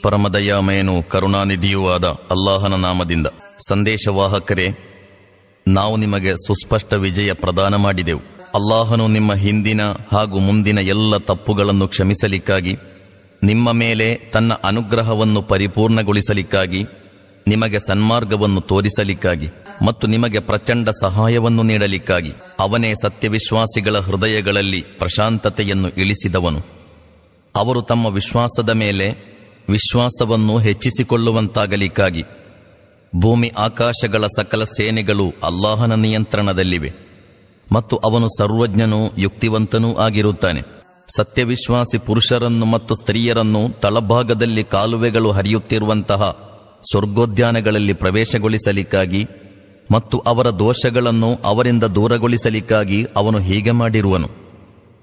ಪರಮದಯಾಮಯನು ಕರುಣಾನಿಧಿಯೂ ಆದ ಅಲ್ಲಾಹನ ನಾಮದಿಂದ. ಸಂದೇಶವಾಹಕರೇ, ನಾವು ನಿಮಗೆ ಸುಸ್ಪಷ್ಟ ವಿಜಯ ಪ್ರದಾನ ಮಾಡಿದೆವು. ಅಲ್ಲಾಹನು ನಿಮ್ಮ ಹಿಂದಿನ ಹಾಗೂ ಮುಂದಿನ ಎಲ್ಲ ತಪ್ಪುಗಳನ್ನು ಕ್ಷಮಿಸಲಿಕ್ಕಾಗಿ, ನಿಮ್ಮ ಮೇಲೆ ತನ್ನ ಅನುಗ್ರಹವನ್ನು ಪರಿಪೂರ್ಣಗೊಳಿಸಲಿಕ್ಕಾಗಿ, ನಿಮಗೆ ಸನ್ಮಾರ್ಗವನ್ನು ತೋರಿಸಲಿಕ್ಕಾಗಿ ಮತ್ತು ನಿಮಗೆ ಪ್ರಚಂಡ ಸಹಾಯವನ್ನು ನೀಡಲಿಕ್ಕಾಗಿ. ಅವನೇ ಸತ್ಯವಿಶ್ವಾಸಿಗಳ ಹೃದಯಗಳಲ್ಲಿ ಪ್ರಶಾಂತತೆಯನ್ನು ಇಳಿಸಿದವನು. ಅವರು ತಮ್ಮ ವಿಶ್ವಾಸದ ಮೇಲೆ ವಿಶ್ವಾಸವನ್ನು ಹೆಚ್ಚಿಸಿಕೊಳ್ಳುವಂತಾಗಲಿಕ್ಕಾಗಿ ಭೂಮಿ ಆಕಾಶಗಳ ಸಕಲ ಸೇನೆಗಳು ಅಲ್ಲಾಹನ ನಿಯಂತ್ರಣದಲ್ಲಿವೆ ಮತ್ತು ಅವನು ಸರ್ವಜ್ಞನೂ ಯುಕ್ತಿವಂತನೂ ಆಗಿರುತ್ತಾನೆ. ಸತ್ಯವಿಶ್ವಾಸಿ ಪುರುಷರನ್ನು ಮತ್ತು ಸ್ತ್ರೀಯರನ್ನು ತಳಭಾಗದಲ್ಲಿ ಕಾಲುವೆಗಳು ಹರಿಯುತ್ತಿರುವಂತಹ ಸ್ವರ್ಗೋದ್ಯಾನಗಳಲ್ಲಿ ಪ್ರವೇಶಗೊಳಿಸಲಿಕ್ಕಾಗಿ ಮತ್ತು ಅವರ ದೋಷಗಳನ್ನು ಅವರಿಂದ ದೂರಗೊಳಿಸಲಿಕ್ಕಾಗಿ ಅವನು ಹೀಗೆ ಮಾಡಿರುವನು.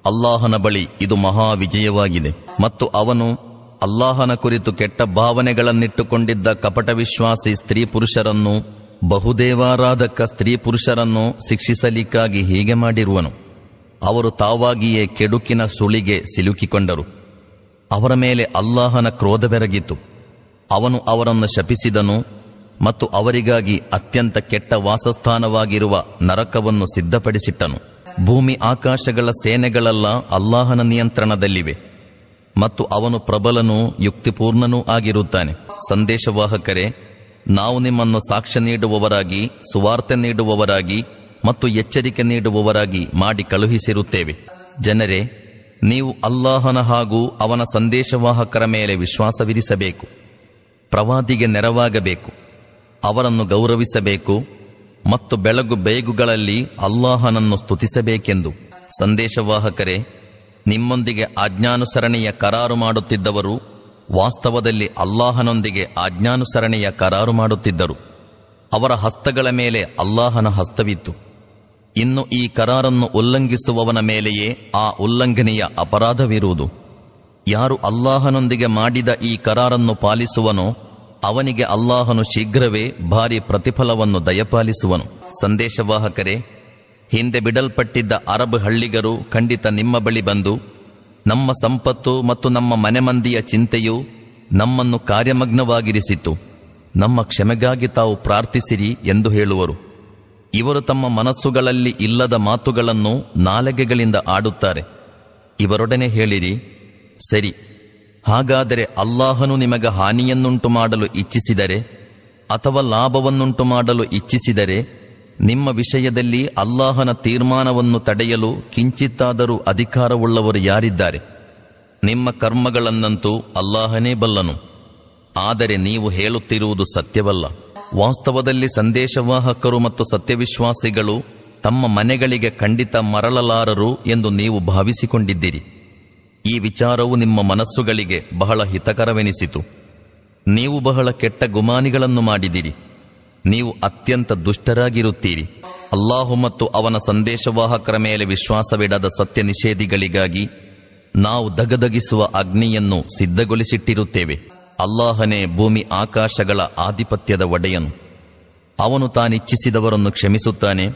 ಅಲ್ಲಾಹನ ಬಳಿ ಇದು ಮಹಾ ವಿಜಯವಾಗಿದೆ ಮತ್ತು ಅವನು ಅಲ್ಲಾಹನ ಕುರಿತು ಕೆಟ್ಟ ಭಾವನೆಗಳನ್ನಿಟ್ಟುಕೊಂಡಿದ್ದ ಕಪಟ ವಿಶ್ವಾಸಿ ಸ್ತ್ರೀ ಪುರುಷರನ್ನು, ಬಹುದೇವಾರಾಧಕ ಸ್ತ್ರೀ ಪುರುಷರನ್ನು ಶಿಕ್ಷಿಸಲಿಕ್ಕಾಗಿ ಹೀಗೆ ಮಾಡಿರುವನು. ಅವರು ತಾವಾಗಿಯೇ ಕೆಡುಕಿನ ಸುಳಿಗೆ ಸಿಲುಕಿಕೊಂಡರು. ಅವರ ಮೇಲೆ ಅಲ್ಲಾಹನ ಕ್ರೋಧ ಬೆರಗಿತು. ಅವನು ಅವರನ್ನು ಶಪಿಸಿದನು ಮತ್ತು ಅವರಿಗಾಗಿ ಅತ್ಯಂತ ಕೆಟ್ಟ ವಾಸಸ್ಥಾನವಾಗಿರುವ ನರಕವನ್ನು ಸಿದ್ಧಪಡಿಸಿಟ್ಟನು. ಭೂಮಿ ಆಕಾಶಗಳ ಸೇನೆಗಳೆಲ್ಲ ಅಲ್ಲಾಹನ ನಿಯಂತ್ರಣದಲ್ಲಿವೆ. ಮತ್ತು ಅವನು ಪ್ರಬಲನೂ ಯುಕ್ತಿಪೂರ್ಣನೂ ಆಗಿರುತ್ತಾನೆ. ಸಂದೇಶವಾಹಕರೇ, ನಾವು ನಿಮ್ಮನ್ನು ಸಾಕ್ಷ್ಯ ನೀಡುವವರಾಗಿ, ಸುವಾರ್ತೆ ನೀಡುವವರಾಗಿ ಮತ್ತು ಎಚ್ಚರಿಕೆ ನೀಡುವವರಾಗಿ ಮಾಡಿ ಕಳುಹಿಸಿರುತ್ತೇವೆ. ಜನರೇ, ನೀವು ಅಲ್ಲಾಹನ ಹಾಗೂ ಅವನ ಸಂದೇಶವಾಹಕರ ಮೇಲೆ ವಿಶ್ವಾಸವಿರಿಸಬೇಕು. ಪ್ರವಾದಿಗೆ ನೆರವಾಗಬೇಕು. ಅವರನ್ನು ಗೌರವಿಸಬೇಕು ಮತ್ತು ಬೆಳಗು ಬೇಗುಗಳಲ್ಲಿ ಅಲ್ಲಾಹನನ್ನು ಸ್ತುತಿಸಬೇಕೆಂದು. ಸಂದೇಶವಾಹಕರೇ, ನಿಮ್ಮೊಂದಿಗೆ ಆಜ್ಞಾನುಸರಣೆಯ ಕರಾರು ಮಾಡುತ್ತಿದ್ದವರು ವಾಸ್ತವದಲ್ಲಿ ಅಲ್ಲಾಹನೊಂದಿಗೆ ಆಜ್ಞಾನುಸರಣೆಯ ಕರಾರು ಮಾಡುತ್ತಿದ್ದರು. ಅವರ ಹಸ್ತಗಳ ಮೇಲೆ ಅಲ್ಲಾಹನ ಹಸ್ತವಿತ್ತು. ಇನ್ನು ಈ ಕರಾರನ್ನು ಉಲ್ಲಂಘಿಸುವವನ ಮೇಲೆಯೇ ಆ ಉಲ್ಲಂಘನೆಯ ಅಪರಾಧವಿರುವುದು. ಯಾರು ಅಲ್ಲಾಹನೊಂದಿಗೆ ಮಾಡಿದ ಈ ಕರಾರನ್ನು ಪಾಲಿಸುವನೋ ಅವನಿಗೆ ಅಲ್ಲಾಹನು ಶೀಘ್ರವೇ ಭಾರಿ ಪ್ರತಿಫಲವನ್ನು ದಯಪಾಲಿಸುವನು. ಸಂದೇಶವಾಹಕರೇ, ಹಿಂದೆ ಬಿಡಲ್ಪಟ್ಟಿದ್ದ ಅರಬ್ ಹಳ್ಳಿಗರು ಖಂಡಿತ ನಿಮ್ಮ ಬಳಿ ಬಂದು, ನಮ್ಮ ಸಂಪತ್ತು ಮತ್ತು ನಮ್ಮ ಮನೆಮಂದಿಯ ಚಿಂತೆಯು ನಮ್ಮನ್ನು ಕಾರ್ಯಮಗ್ನವಾಗಿರಿಸಿತು ನಮ್ಮ ಕ್ಷಮೆಗಾಗಿ ತಾವು ಪ್ರಾರ್ಥಿಸಿರಿ ಎಂದು ಹೇಳುವರು. ಇವರು ತಮ್ಮ ಮನಸ್ಸುಗಳಲ್ಲಿ ಇಲ್ಲದ ಮಾತುಗಳನ್ನು ನಾಲಗೆಗಳಿಂದ ಆಡುತ್ತಾರೆ. ಇವರೊಡನೆ ಹೇಳಿರಿ, ಸರಿ. ಹಾಗಾದರೆ ಅಲ್ಲಾಹನು ನಿಮಗೆ ಹಾನಿಯನ್ನುಂಟು ಮಾಡಲು ಇಚ್ಛಿಸಿದರೆ ಅಥವಾ ಲಾಭವನ್ನುಂಟು ಮಾಡಲು ಇಚ್ಛಿಸಿದರೆ ನಿಮ್ಮ ವಿಷಯದಲ್ಲಿ ಅಲ್ಲಾಹನ ತೀರ್ಮಾನವನ್ನು ತಡೆಯಲು ಕಿಂಚಿತ್ತಾದರೂ ಅಧಿಕಾರವುಳ್ಳವರು ಯಾರಿದ್ದಾರೆ? ನಿಮ್ಮ ಕರ್ಮಗಳನ್ನಂತೂ ಅಲ್ಲಾಹನೇ ಬಲ್ಲನು. ಆದರೆ ನೀವು ಹೇಳುತ್ತಿರುವುದು ಸತ್ಯವಲ್ಲ. ವಾಸ್ತವದಲ್ಲಿ ಸಂದೇಶವಾಹಕರು ಮತ್ತು ಸತ್ಯವಿಶ್ವಾಸಿಗಳು ತಮ್ಮ ಮನೆಗಳಿಗೆ ಖಂಡಿತ ಮರಳಲಾರರು ಎಂದು ನೀವು ಭಾವಿಸಿಕೊಂಡಿದ್ದೀರಿ. ಈ ವಿಚಾರವು ನಿಮ್ಮ ಮನಸ್ಸುಗಳಿಗೆ ಬಹಳ ಹಿತಕರವೆನಿಸಿತು. ನೀವು ಬಹಳ ಕೆಟ್ಟ ಗುಮಾನಿಗಳನ್ನು ಮಾಡಿದಿರಿ. ನೀವು ಅತ್ಯಂತ ದುಷ್ಟರಾಗಿರುತ್ತೀರಿ. ಅಲ್ಲಾಹು ಮತ್ತು ಅವನ ಸಂದೇಶವಾಹಕರ ಮೇಲೆ ವಿಶ್ವಾಸವಿಡದ ಸತ್ಯ ನಿಷೇಧಿಗಳಿಗಾಗಿ ನಾವು ದಗದಗಿಸುವ ಅಗ್ನಿಯನ್ನು ಸಿದ್ಧಗೊಳಿಸಿಟ್ಟಿರುತ್ತೇವೆ. ಅಲ್ಲಾಹನೇ ಭೂಮಿ ಆಕಾಶಗಳ ಆಧಿಪತ್ಯದ ಒಡೆಯನು. ಅವನು ತಾನಿಚ್ಛಿಸಿದವರನ್ನು ಕ್ಷಮಿಸುತ್ತಾನೆ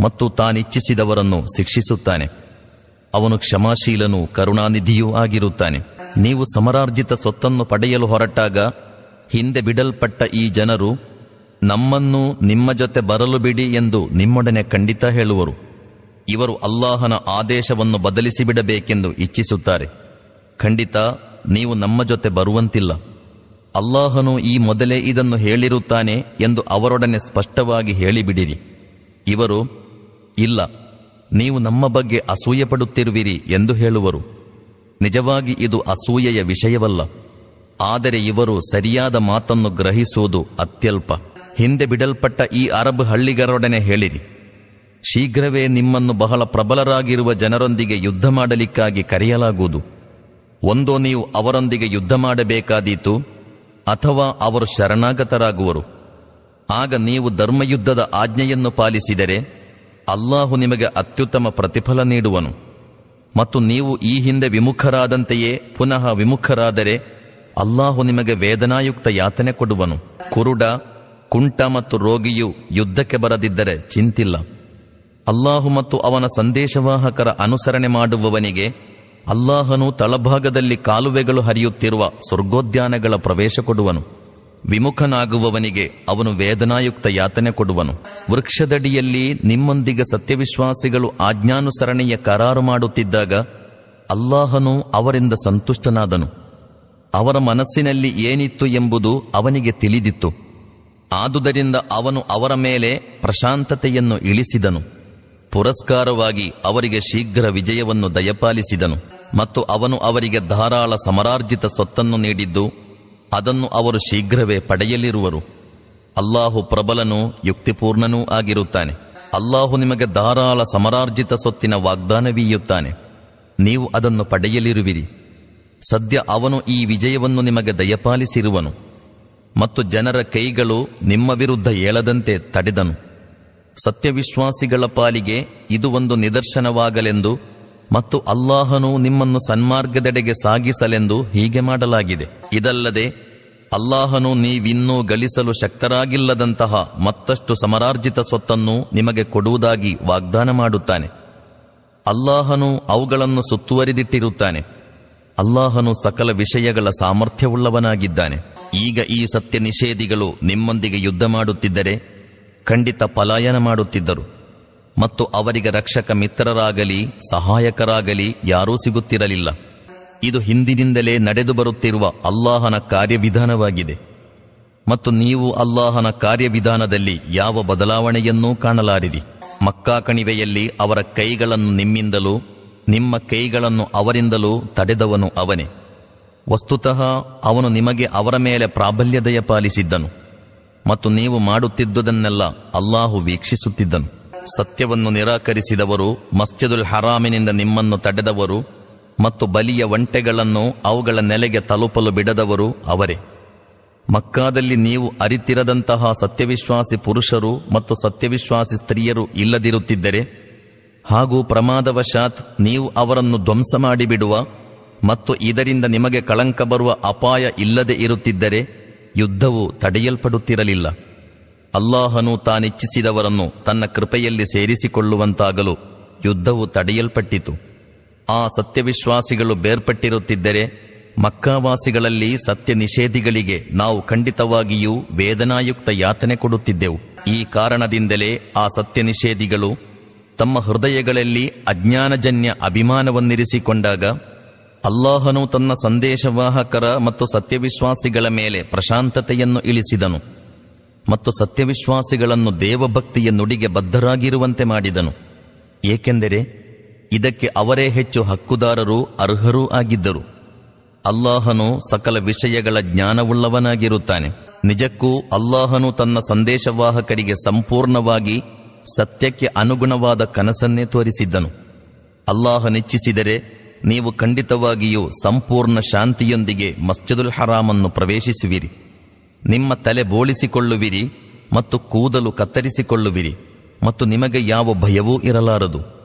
ಮತ್ತು ತಾನಿಚ್ಛಿಸಿದವರನ್ನು ಶಿಕ್ಷಿಸುತ್ತಾನೆ. ಅವನು ಕ್ಷಮಾಶೀಲನೂ ಕರುಣಾನಿಧಿಯೂ ಆಗಿರುತ್ತಾನೆ. ನೀವು ಸಮರಾರ್ಜಿತ ಸೊತ್ತನ್ನು ಪಡೆಯಲು ಹೊರಟಾಗ ಹಿಂದೆ ಬಿಡಲ್ಪಟ್ಟ ಈ ಜನರು ನಮ್ಮನ್ನು ನಿಮ್ಮ ಜೊತೆ ಬರಲು ಬಿಡಿ ಎಂದು ನಿಮ್ಮೊಡನೆ ಖಂಡಿತ ಹೇಳುವರು. ಇವರು ಅಲ್ಲಾಹನ ಆದೇಶವನ್ನು ಬದಲಿಸಿ ಬಿಡಬೇಕೆಂದು ಇಚ್ಛಿಸುತ್ತಾರೆ. ಖಂಡಿತ ನೀವು ನಮ್ಮ ಜೊತೆ ಬರುವಂತಿಲ್ಲ. ಅಲ್ಲಾಹನು ಈ ಮೊದಲೇ ಇದನ್ನು ಹೇಳಿರುತ್ತಾನೆ ಎಂದು ಅವರೊಡನೆ ಸ್ಪಷ್ಟವಾಗಿ ಹೇಳಿಬಿಡಿರಿ. ಇವರು, ಇಲ್ಲ ನೀವು ನಮ್ಮ ಬಗ್ಗೆ ಅಸೂಯೆ ಪಡುತ್ತಿರುವಿರಿ ಎಂದು ಹೇಳುವರು. ನಿಜವಾಗಿ ಇದು ಅಸೂಯೆಯ ವಿಷಯವಲ್ಲ. ಆದರೆ ಇವರು ಸರಿಯಾದ ಮಾತನ್ನು ಗ್ರಹಿಸುವುದು ಅತ್ಯಲ್ಪ. ಹಿಂದೆ ಬಿಡಲ್ಪಟ್ಟ ಈ ಅರಬ್ ಹಳ್ಳಿಗರೊಡನೆ ಹೇಳಿರಿ. ಶೀಘ್ರವೇ ನಿಮ್ಮನ್ನು ಬಹಳ ಪ್ರಬಲರಾಗಿರುವ ಜನರೊಂದಿಗೆ ಯುದ್ಧ ಮಾಡಲಿಕ್ಕಾಗಿ ಕರೆಯಲಾಗುವುದು. ಒಂದೋ ನೀವು ಅವರೊಂದಿಗೆ ಯುದ್ಧ ಮಾಡಬೇಕಾದೀತು, ಅಥವಾ ಅವರು ಶರಣಾಗತರಾಗುವರು. ಆಗ ನೀವು ಧರ್ಮಯುದ್ಧದ ಆಜ್ಞೆಯನ್ನು ಪಾಲಿಸಿದರೆ ಅಲ್ಲಾಹು ನಿಮಗೆ ಅತ್ಯುತ್ತಮ ಪ್ರತಿಫಲ ನೀಡುವನು. ಮತ್ತು ನೀವು ಈ ಹಿಂದೆ ವಿಮುಖರಾದಂತೆಯೇ ಪುನಃ ವಿಮುಖರಾದರೆ ಅಲ್ಲಾಹು ನಿಮಗೆ ವೇದನಾಯುಕ್ತ ಯಾತನೆ ಕೊಡುವನು. ಕುರುಡ, ಕುಂಟ ಮತ್ತು ರೋಗಿಯು ಯುದ್ಧಕ್ಕೆ ಬರದಿದ್ದರೆ ಚಿಂತಿಲ್ಲ. ಅಲ್ಲಾಹು ಮತ್ತು ಅವನ ಸಂದೇಶವಾಹಕರ ಅನುಸರಣೆ ಮಾಡುವವನಿಗೆ ಅಲ್ಲಾಹನು ತಳಭಾಗದಲ್ಲಿ ಕಾಲುವೆಗಳು ಹರಿಯುತ್ತಿರುವ ಸ್ವರ್ಗೋದ್ಯಾನಗಳ ಪ್ರವೇಶ ಕೊಡುವನು. ವಿಮುಖನಾಗುವವನಿಗೆ ಅವನು ವೇದನಾಯುಕ್ತ ಯಾತನೆ ಕೊಡುವನು. ವೃಕ್ಷದಡಿಯಲ್ಲಿ ನಿಮ್ಮೊಂದಿಗೆ ಸತ್ಯವಿಶ್ವಾಸಿಗಳು ಆಜ್ಞಾನುಸರಣೆಯ ಕರಾರು ಮಾಡುತ್ತಿದ್ದಾಗ ಅಲ್ಲಾಹನು ಅವರಿಂದ ಸಂತುಷ್ಟನಾದನು. ಅವರ ಮನಸ್ಸಿನಲ್ಲಿ ಏನಿತ್ತು ಎಂಬುದು ಅವನಿಗೆ ತಿಳಿದಿತ್ತು. ಆದುದರಿಂದ ಅವನು ಅವರ ಮೇಲೆ ಪ್ರಶಾಂತತೆಯನ್ನು ಇಳಿಸಿದನು. ಪುರಸ್ಕಾರವಾಗಿ ಅವರಿಗೆ ಶೀಘ್ರ ವಿಜಯವನ್ನು ದಯಪಾಲಿಸಿದನು ಮತ್ತು ಅವನು ಅವರಿಗೆ ಧಾರಾಳ ಸಮರಾರ್ಜಿತ ಸೊತ್ತನ್ನು ನೀಡಿದ್ದು ಅದನ್ನು ಅವರು ಶೀಘ್ರವೇ ಪಡೆಯಲಿರುವರು. ಅಲ್ಲಾಹು ಪ್ರಬಲನೂ ಯುಕ್ತಿಪೂರ್ಣನೂ ಆಗಿರುತ್ತಾನೆ. ಅಲ್ಲಾಹು ನಿಮಗೆ ಧಾರಾಳ ಸಮರಾರ್ಜಿತ ಸೊತ್ತಿನ ವಾಗ್ದಾನವೀಯುತ್ತಾನೆ. ನೀವು ಅದನ್ನು ಪಡೆಯಲಿರುವಿರಿ. ಸದ್ಯ ಅವನು ಈ ವಿಜಯವನ್ನು ನಿಮಗೆ ದಯಪಾಲಿಸಿರುವನು. ಮತ್ತು ಜನರ ಕೈಗಳು ನಿಮ್ಮ ವಿರುದ್ಧ ಏಳದಂತೆ ತಡೆದನು. ಸತ್ಯವಿಶ್ವಾಸಿಗಳ ಪಾಲಿಗೆ ಇದು ಒಂದು ನಿದರ್ಶನವಾಗಲೆಂದು ಮತ್ತು ಅಲ್ಲಾಹನು ನಿಮ್ಮನ್ನು ಸನ್ಮಾರ್ಗದೆಡೆಗೆ ಸಾಗಿಸಲೆಂದು ಹೀಗೆ ಮಾಡಲಾಗಿದೆ. ಇದಲ್ಲದೆ ಅಲ್ಲಾಹನು ನೀವಿನ್ನೂ ಗಳಿಸಲು ಶಕ್ತರಾಗಿಲ್ಲದಂತಹ ಮತ್ತಷ್ಟು ಸಮರಾರ್ಜಿತ ಸ್ವತ್ತನ್ನು ನಿಮಗೆ ಕೊಡುವುದಾಗಿ ವಾಗ್ದಾನ ಮಾಡುತ್ತಾನೆ. ಅಲ್ಲಾಹನು ಅವುಗಳನ್ನು ಸುತ್ತುವರಿದಿಟ್ಟಿರುತ್ತಾನೆ. ಅಲ್ಲಾಹನು ಸಕಲ ವಿಷಯಗಳ ಸಾಮರ್ಥ್ಯವುಳ್ಳವನಾಗಿದ್ದಾನೆ. ಈಗ ಈ ಸತ್ಯ ನಿಷೇಧಿಗಳು ನಿಮ್ಮೊಂದಿಗೆ ಯುದ್ಧ ಮಾಡುತ್ತಿದ್ದರೆ ಖಂಡಿತ ಪಲಾಯನ ಮಾಡುತ್ತಿದ್ದರು. ಮತ್ತು ಅವರಿಗೆ ರಕ್ಷಕ ಮಿತ್ರರಾಗಲಿ, ಸಹಾಯಕರಾಗಲಿ ಯಾರೂ ಸಿಗುತ್ತಿರಲಿಲ್ಲ. ಇದು ಹಿಂದಿನಿಂದಲೇ ನಡೆದು ಬರುತ್ತಿರುವ ಅಲ್ಲಾಹನ ಕಾರ್ಯವಿಧಾನವಾಗಿದೆ. ಮತ್ತು ನೀವು ಅಲ್ಲಾಹನ ಕಾರ್ಯವಿಧಾನದಲ್ಲಿ ಯಾವ ಬದಲಾವಣೆಯನ್ನೂ ಕಾಣಲಾರಿರಿ. ಮಕ್ಕಾ ಕಣಿವೆಯಲ್ಲಿ ಅವರ ಕೈಗಳನ್ನು ನಿಮ್ಮಿಂದಲೂ, ನಿಮ್ಮ ಕೈಗಳನ್ನು ಅವರಿಂದಲೂ ತಡೆದವನು ಅವನೇ. ವಸ್ತುತಃ ಅವನು ನಿಮಗೆ ಅವರ ಮೇಲೆ ಪ್ರಾಬಲ್ಯದಯ ಪಾಲಿಸಿದ್ದನು. ಮತ್ತು ನೀವು ಮಾಡುತ್ತಿದ್ದುದನ್ನೆಲ್ಲ ಅಲ್ಲಾಹು ವೀಕ್ಷಿಸುತ್ತಿದ್ದನು. ಸತ್ಯವನ್ನು ನಿರಾಕರಿಸಿದವರು, ಮಸ್ಜಿದುಲ್ ಹರಾಮಿನಿಂದ ನಿಮ್ಮನ್ನು ತಡೆದವರು ಮತ್ತು ಬಲಿಯ ಒಂಟೆಗಳನ್ನು ಅವುಗಳ ನೆಲೆಗೆ ತಲುಪಲು ಬಿಡದವರು ಅವರೇ. ಮಕ್ಕಾದಲ್ಲಿ ನೀವು ಅರಿತಿರದಂತಹ ಸತ್ಯವಿಶ್ವಾಸಿ ಪುರುಷರು ಮತ್ತು ಸತ್ಯವಿಶ್ವಾಸಿ ಸ್ತ್ರೀಯರು ಇಲ್ಲದಿರುತ್ತಿದ್ದರೆ, ಹಾಗೂ ಪ್ರಮಾದವಶಾತ್ ನೀವು ಅವರನ್ನು ಧ್ವಂಸ ಮಾಡಿಬಿಡುವ ಮತ್ತು ಇದರಿಂದ ನಿಮಗೆ ಕಳಂಕ ಬರುವ ಅಪಾಯ ಇಲ್ಲದೆ ಇರುತ್ತಿದ್ದರೆ ಯುದ್ಧವು ತಡೆಯಲ್ಪಡುತ್ತಿರಲಿಲ್ಲ. ಅಲ್ಲಾಹನು ತಾನಿಚ್ಛಿಸಿದವರನ್ನು ತನ್ನ ಕೃಪೆಯಲ್ಲಿ ಸೇರಿಸಿಕೊಳ್ಳುವಂತಾಗಲು ಯುದ್ಧವು ತಡೆಯಲ್ಪಟ್ಟಿತು. ಆ ಸತ್ಯವಿಶ್ವಾಸಿಗಳು ಬೇರ್ಪಟ್ಟಿರುತ್ತಿದ್ದರೆ ಮಕ್ಕಾವಾಸಿಗಳಲ್ಲಿ ಸತ್ಯ ನಿಷೇಧಿಗಳಿಗೆ ನಾವು ಖಂಡಿತವಾಗಿಯೂ ವೇದನಾಯುಕ್ತ ಯಾತನೆ ಕೊಡುತ್ತಿದ್ದೆವು. ಈ ಕಾರಣದಿಂದಲೇ ಆ ಸತ್ಯ ನಿಷೇಧಿಗಳು ತಮ್ಮ ಹೃದಯಗಳಲ್ಲಿ ಅಜ್ಞಾನಜನ್ಯ ಅಭಿಮಾನವನ್ನಿರಿಸಿಕೊಂಡಾಗ ಅಲ್ಲಾಹನು ತನ್ನ ಸಂದೇಶವಾಹಕರ ಮತ್ತು ಸತ್ಯವಿಶ್ವಾಸಿಗಳ ಮೇಲೆ ಪ್ರಶಾಂತತೆಯನ್ನು ಇಳಿಸಿದನು ಮತ್ತು ಸತ್ಯವಿಶ್ವಾಸಿಗಳನ್ನು ದೇವಭಕ್ತಿಯ ನುಡಿಗೆ ಬದ್ಧರಾಗಿರುವಂತೆ ಮಾಡಿದನು. ಏಕೆಂದರೆ ಇದಕ್ಕೆ ಅವರೇ ಹೆಚ್ಚು ಹಕ್ಕುದಾರರು ಅರ್ಹರೂ ಆಗಿದ್ದರು. ಅಲ್ಲಾಹನು ಸಕಲ ವಿಷಯಗಳ ಜ್ಞಾನವುಳ್ಳವನಾಗಿರುತ್ತಾನೆ. ನಿಜಕ್ಕೂ ಅಲ್ಲಾಹನು ತನ್ನ ಸಂದೇಶವಾಹಕರಿಗೆ ಸಂಪೂರ್ಣವಾಗಿ ಸತ್ಯಕ್ಕೆ ಅನುಗುಣವಾದ ಕನಸನ್ನೇ ತೋರಿಸಿದ್ದನು. ಅಲ್ಲಾಹನಿಚ್ಛಿಸಿದರೆ ನೀವು ಖಂಡಿತವಾಗಿಯೂ ಸಂಪೂರ್ಣ ಶಾಂತಿಯೊಂದಿಗೆ ಮಸ್ಜಿದುಲ್ ಹರಾಮನ್ನು ಪ್ರವೇಶಿಸುವಿರಿ. ನಿಮ್ಮ ತಲೆ ಬೋಳಿಸಿಕೊಳ್ಳುವಿರಿ ಮತ್ತು ಕೂದಲು ಕತ್ತರಿಸಿಕೊಳ್ಳುವಿರಿ ಮತ್ತು ನಿಮಗೆ ಯಾವ ಭಯವೂ ಇರಲಾರದು.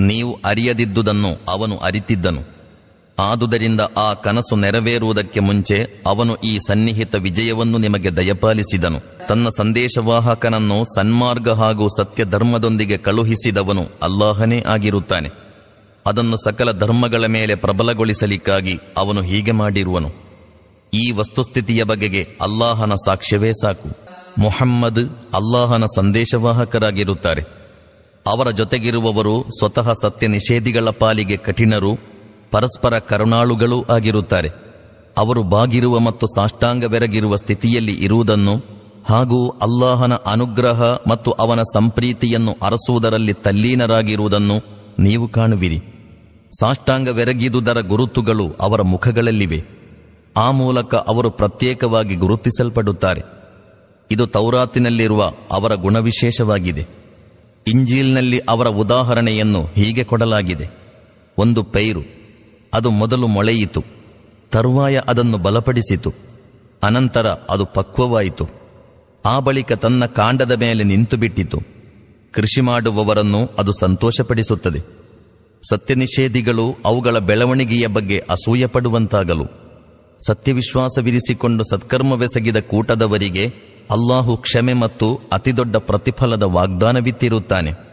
ನೀವು ಅರಿಯದಿದ್ದುದನ್ನು ಅವನು ಅರಿತಿದ್ದನು. ಆದುದರಿಂದ ಆ ಕನಸು ನೆರವೇರುವುದಕ್ಕೆ ಮುಂಚೆ ಅವನು ಈ ಸನ್ನಿಹಿತ ವಿಜಯವನ್ನು ನಿಮಗೆ ದಯಪಾಲಿಸಿದನು. ತನ್ನ ಸಂದೇಶವಾಹಕನನ್ನು ಸನ್ಮಾರ್ಗ ಹಾಗೂ ಸತ್ಯ ಧರ್ಮದೊಂದಿಗೆ ಕಳುಹಿಸಿದವನು ಅಲ್ಲಾಹನೇ ಆಗಿರುತ್ತಾನೆ. ಅದನ್ನು ಸಕಲ ಧರ್ಮಗಳ ಮೇಲೆ ಪ್ರಬಲಗೊಳಿಸಲಿಕ್ಕಾಗಿ ಅವನು ಹೀಗೆ ಮಾಡಿರುವನು. ಈ ವಸ್ತುಸ್ಥಿತಿಯ ಬಗೆಗೆ ಅಲ್ಲಾಹನ ಸಾಕ್ಷ್ಯವೇ ಸಾಕು. ಮೊಹಮ್ಮದ್ ಅಲ್ಲಾಹನ ಸಂದೇಶವಾಹಕರಾಗಿರುತ್ತಾರೆ. ಅವರ ಜೊತೆಗಿರುವವರು ಸ್ವತಃ ಸತ್ಯ ನಿಷೇಧಿಗಳ ಪಾಲಿಗೆ ಕಠಿಣರು, ಪರಸ್ಪರ ಕರುಣಾಳುಗಳೂ ಆಗಿರುತ್ತಾರೆ. ಅವರು ಬಾಗಿರುವ ಮತ್ತು ಸಾಷ್ಟಾಂಗವೆರಗಿರುವ ಸ್ಥಿತಿಯಲ್ಲಿ ಇರುವುದನ್ನು ಹಾಗೂ ಅಲ್ಲಾಹನ ಅನುಗ್ರಹ ಮತ್ತು ಅವನ ಸಂಪ್ರೀತಿಯನ್ನು ಅರಸುವುದರಲ್ಲಿ ತಲ್ಲೀನರಾಗಿರುವುದನ್ನು ನೀವು ಕಾಣುವಿರಿ. ಸಾಷ್ಟಾಂಗವೆರಗಿದುದರ ಗುರುತುಗಳು ಅವರ ಮುಖಗಳಲ್ಲಿವೆ. ಆ ಮೂಲಕ ಅವರು ಪ್ರತ್ಯೇಕವಾಗಿ ಗುರುತಿಸಲ್ಪಡುತ್ತಾರೆ. ಇದು ತೌರಾತಿನಲ್ಲಿರುವ ಅವರ ಗುಣವಿಶೇಷವಾಗಿದೆ. ಇಂಜೀಲ್ನಲ್ಲಿ ಅವರ ಉದಾಹರಣೆಯನ್ನು ಹೀಗೆ ಕೊಡಲಾಗಿದೆ. ಒಂದು ಪೈರು, ಅದು ಮೊದಲು ಮೊಳೆಯಿತು, ತರುವಾಯ ಅದನ್ನು ಬಲಪಡಿಸಿತು, ಅನಂತರ ಅದು ಪಕ್ವವಾಯಿತು, ಆ ಬಳಿಕ ತನ್ನ ಕಾಂಡದ ಮೇಲೆ ನಿಂತುಬಿಟ್ಟಿತು. ಕೃಷಿ ಮಾಡುವವರನ್ನು ಅದು ಸಂತೋಷಪಡಿಸುತ್ತದೆ. ಸತ್ಯನಿಷೇಧಿಗಳು ಅವುಗಳ ಬೆಳವಣಿಗೆಯ ಬಗ್ಗೆ ಅಸೂಯ ಪಡುವಂತಾಗಲು ಸತ್ಯವಿಶ್ವಾಸವಿರಿಸಿಕೊಂಡು ಸತ್ಕರ್ಮವೆಸಗಿದ ಕೂಟದವರಿಗೆ ಅಲ್ಲಾಹು ಕ್ಷಮೆ ಮತ್ತು ಅತಿದೊಡ್ಡ ಪ್ರತಿಫಲದ ವಾಗ್ದಾನವಿತ್ತಿರುತ್ತಾನೆ.